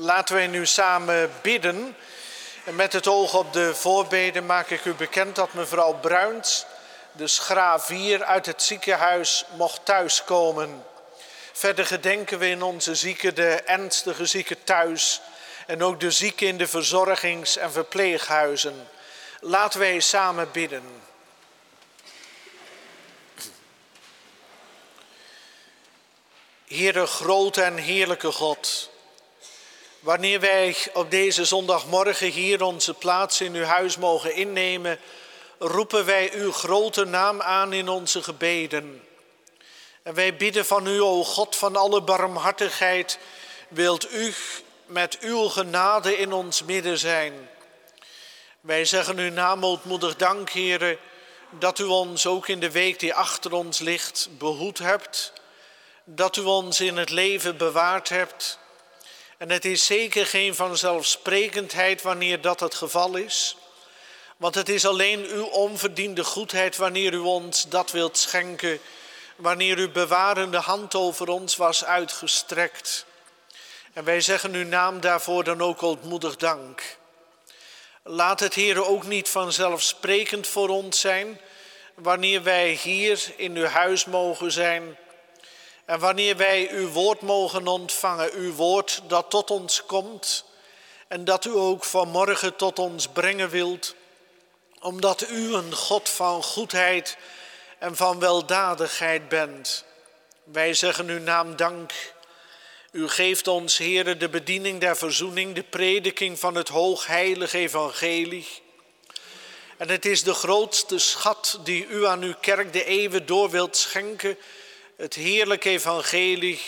Laten wij nu samen bidden. En met het oog op de voorbeden maak ik u bekend dat mevrouw Bruins, de schravier uit het ziekenhuis, mocht thuiskomen. Verder gedenken we in onze zieken de ernstige zieken thuis en ook de zieken in de verzorgings- en verpleeghuizen. Laten wij samen bidden. Heere grote en heerlijke God, wanneer wij op deze zondagmorgen hier onze plaats in uw huis mogen innemen, roepen wij uw grote naam aan in onze gebeden. En wij bidden van u, o God van alle barmhartigheid, wilt u met uw genade in ons midden zijn. Wij zeggen u namootmoedig dank, heren, dat u ons ook in de week die achter ons ligt behoed hebt dat u ons in het leven bewaard hebt. En het is zeker geen vanzelfsprekendheid wanneer dat het geval is. Want het is alleen uw onverdiende goedheid wanneer u ons dat wilt schenken. Wanneer uw bewarende hand over ons was uitgestrekt. En wij zeggen uw naam daarvoor dan ook ootmoedig dank. Laat het Heer ook niet vanzelfsprekend voor ons zijn wanneer wij hier in uw huis mogen zijn en wanneer wij uw woord mogen ontvangen, uw woord dat tot ons komt en dat u ook vanmorgen tot ons brengen wilt, omdat u een God van goedheid en van weldadigheid bent. Wij zeggen uw naam dank. U geeft ons, Heere, de bediening der verzoening, de prediking van het hoogheilige evangelie. En het is de grootste schat die u aan uw kerk de eeuwen door wilt schenken het heerlijke evangelie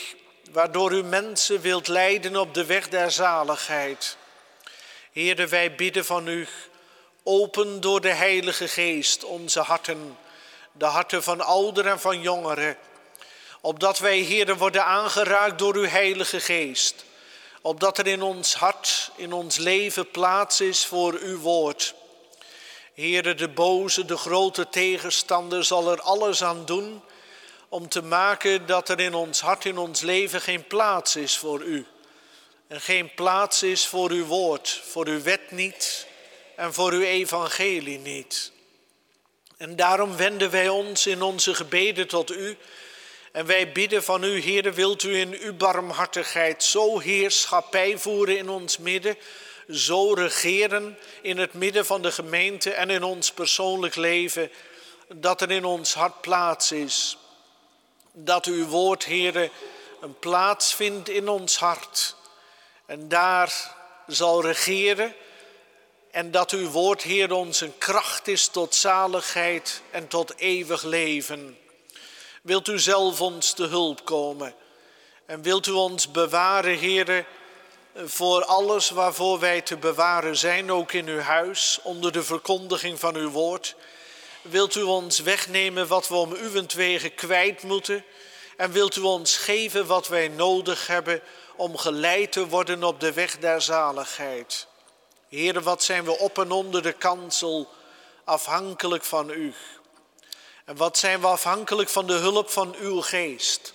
waardoor u mensen wilt leiden op de weg der zaligheid. Heere, wij bidden van u, open door de Heilige Geest onze harten, de harten van ouderen en van jongeren, opdat wij, Heere, worden aangeraakt door uw Heilige Geest, opdat er in ons hart, in ons leven plaats is voor uw woord. Heere, de boze, de grote tegenstander zal er alles aan doen om te maken dat er in ons hart, in ons leven geen plaats is voor u. En geen plaats is voor uw woord, voor uw wet niet en voor uw evangelie niet. En daarom wenden wij ons in onze gebeden tot u. En wij bidden van u, Heer, wilt u in uw barmhartigheid zo heerschappij voeren in ons midden, zo regeren in het midden van de gemeente en in ons persoonlijk leven, dat er in ons hart plaats is dat uw woord, Heere, een plaats vindt in ons hart. En daar zal regeren. En dat uw woord, Heer, ons een kracht is tot zaligheid en tot eeuwig leven. Wilt u zelf ons te hulp komen? En wilt u ons bewaren, Heere, voor alles waarvoor wij te bewaren zijn, ook in uw huis, onder de verkondiging van uw woord? Wilt u ons wegnemen wat we om uwentwege kwijt moeten? En wilt u ons geven wat wij nodig hebben om geleid te worden op de weg der zaligheid? Heer, wat zijn we op en onder de kansel afhankelijk van u? En wat zijn we afhankelijk van de hulp van uw geest?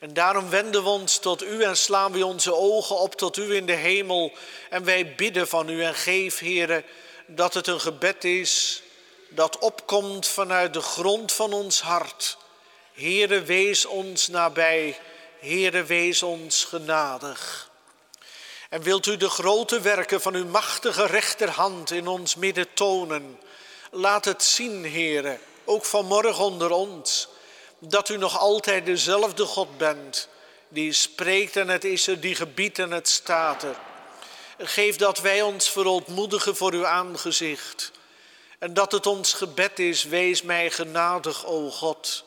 En daarom wenden we ons tot u en slaan we onze ogen op tot u in de hemel. En wij bidden van u en geef, Heer, dat het een gebed is dat opkomt vanuit de grond van ons hart. Heere, wees ons nabij. Heere, wees ons genadig. En wilt u de grote werken van uw machtige rechterhand in ons midden tonen? Laat het zien, Heere, ook vanmorgen onder ons, dat u nog altijd dezelfde God bent, die spreekt en het is er, die gebiedt en het staat er. Geef dat wij ons verontmoedigen voor uw aangezicht en dat het ons gebed is, wees mij genadig, o God.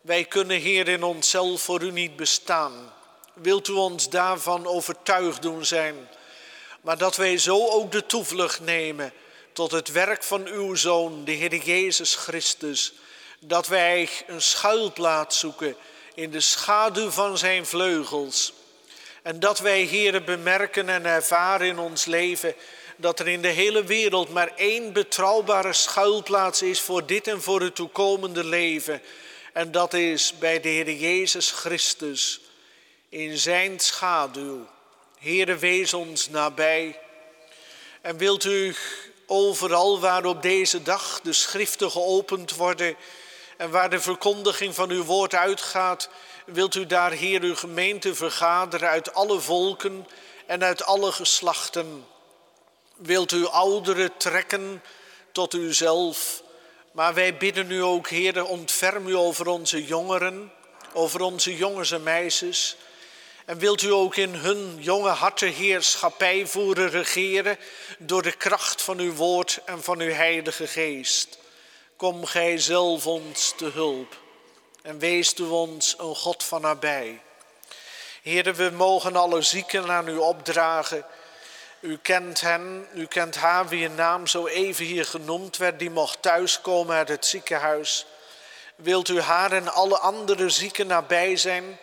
Wij kunnen hier in onszelf voor u niet bestaan. Wilt u ons daarvan overtuigd doen zijn? Maar dat wij zo ook de toevlucht nemen tot het werk van uw Zoon, de Heer Jezus Christus. Dat wij een schuilplaats zoeken in de schaduw van zijn vleugels. En dat wij, Heeren, bemerken en ervaren in ons leven dat er in de hele wereld maar één betrouwbare schuilplaats is voor dit en voor het toekomende leven. En dat is bij de Heer Jezus Christus in zijn schaduw. Heere, wees ons nabij. En wilt u overal waar op deze dag de schriften geopend worden en waar de verkondiging van uw woord uitgaat, wilt u daar, Heer, uw gemeente vergaderen uit alle volken en uit alle geslachten. Wilt u ouderen trekken tot uzelf. Maar wij bidden u ook, Heer, ontferm u over onze jongeren, over onze jongens en meisjes. En wilt u ook in hun jonge harten heerschappij voeren, regeren, door de kracht van uw woord en van uw heilige geest. Kom gij zelf ons te hulp en wees u ons een God van nabij. Heren, we mogen alle zieken aan u opdragen. U kent hen, u kent haar, wie een naam zo even hier genoemd werd, die mocht thuiskomen uit het ziekenhuis. Wilt u haar en alle andere zieken nabij zijn?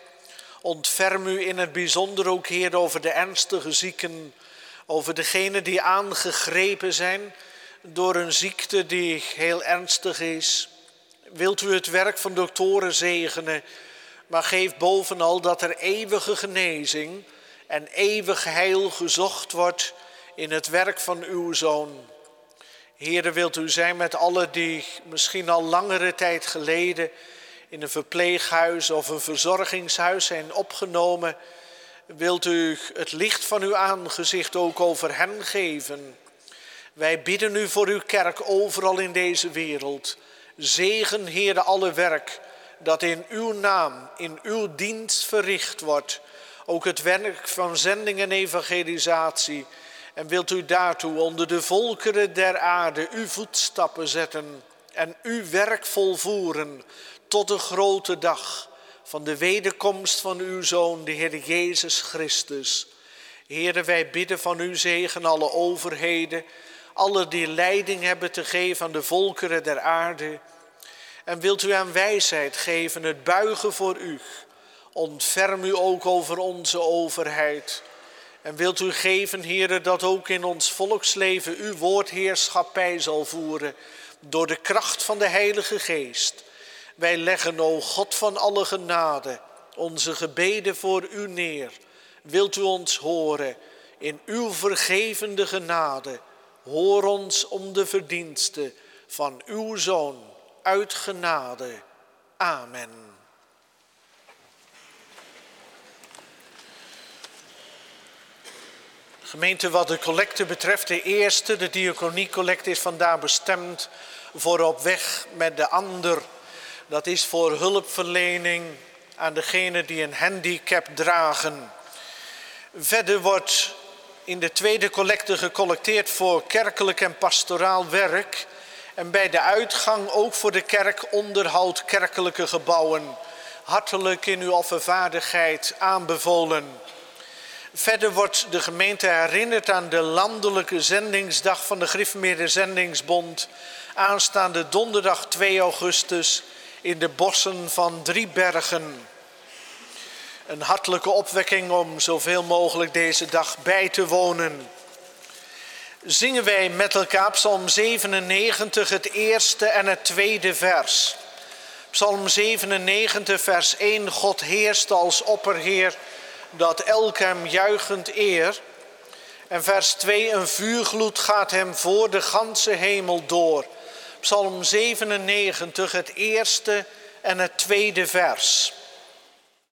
Ontferm u in het bijzonder ook, Heer, over de ernstige zieken, over degenen die aangegrepen zijn door een ziekte die heel ernstig is. Wilt u het werk van doktoren zegenen, maar geef bovenal dat er eeuwige genezing en eeuwig heil gezocht wordt in het werk van uw Zoon. Heere, wilt u zijn met allen die misschien al langere tijd geleden in een verpleeghuis of een verzorgingshuis zijn opgenomen. Wilt u het licht van uw aangezicht ook over hen geven? Wij bidden u voor uw kerk overal in deze wereld. Zegen, Heer, alle werk dat in uw naam, in uw dienst verricht wordt. Ook het werk van zending en evangelisatie. En wilt u daartoe onder de volkeren der aarde uw voetstappen zetten en uw werk volvoeren tot de grote dag van de wederkomst van uw Zoon, de Heer Jezus Christus. Heere, wij bidden van uw zegen alle overheden, alle die leiding hebben te geven aan de volkeren der aarde. En wilt u aan wijsheid geven, het buigen voor u. Ontferm u ook over onze overheid. En wilt u geven, heren, dat ook in ons volksleven uw woordheerschappij zal voeren door de kracht van de Heilige Geest. Wij leggen, o God van alle genade, onze gebeden voor u neer. Wilt u ons horen in uw vergevende genade? Hoor ons om de verdiensten van uw Zoon uit genade. Amen. Gemeente, wat de collecte betreft, de eerste, de diaconiecollecte, is vandaag bestemd voor op weg met de ander dat is voor hulpverlening aan degenen die een handicap dragen. Verder wordt in de tweede collecte gecollecteerd voor kerkelijk en pastoraal werk. En bij de uitgang ook voor de kerk onderhoud kerkelijke gebouwen. Hartelijk in uw offervaardigheid aanbevolen. Verder wordt de gemeente herinnerd aan de landelijke zendingsdag van de Griffemeerde Zendingsbond. Aanstaande donderdag 2 augustus in de bossen van Driebergen. Een hartelijke opwekking om zoveel mogelijk deze dag bij te wonen. Zingen wij met elkaar Psalm 97, het eerste en het tweede vers. Psalm 97, vers 1. God heerst als opperheer, dat elk hem juichend eer. En vers 2. Een vuurgloed gaat hem voor de ganse hemel door. Psalm 97, het eerste en het tweede vers.